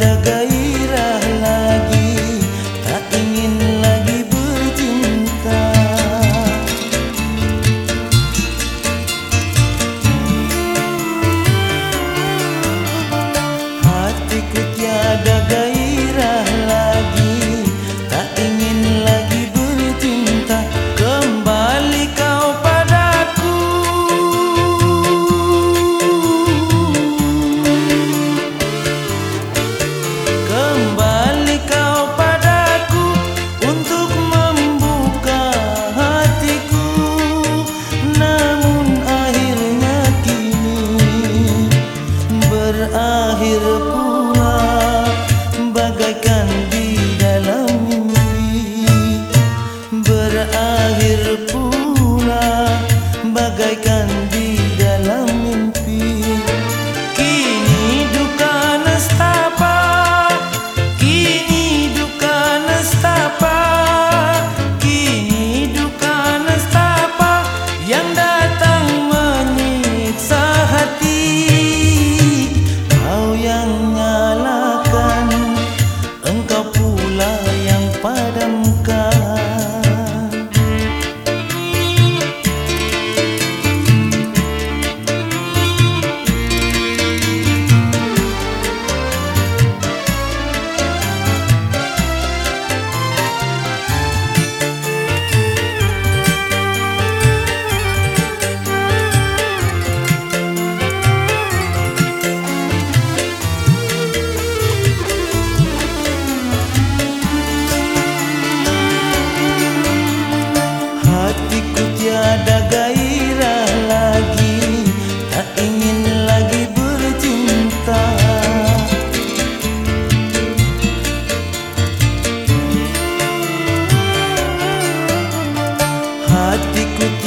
ada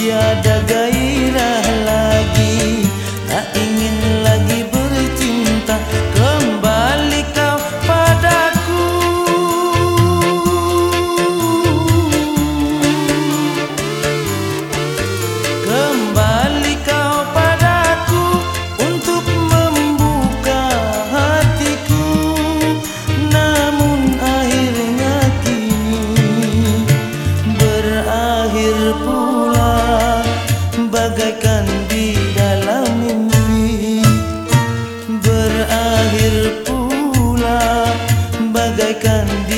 tiada Kanthi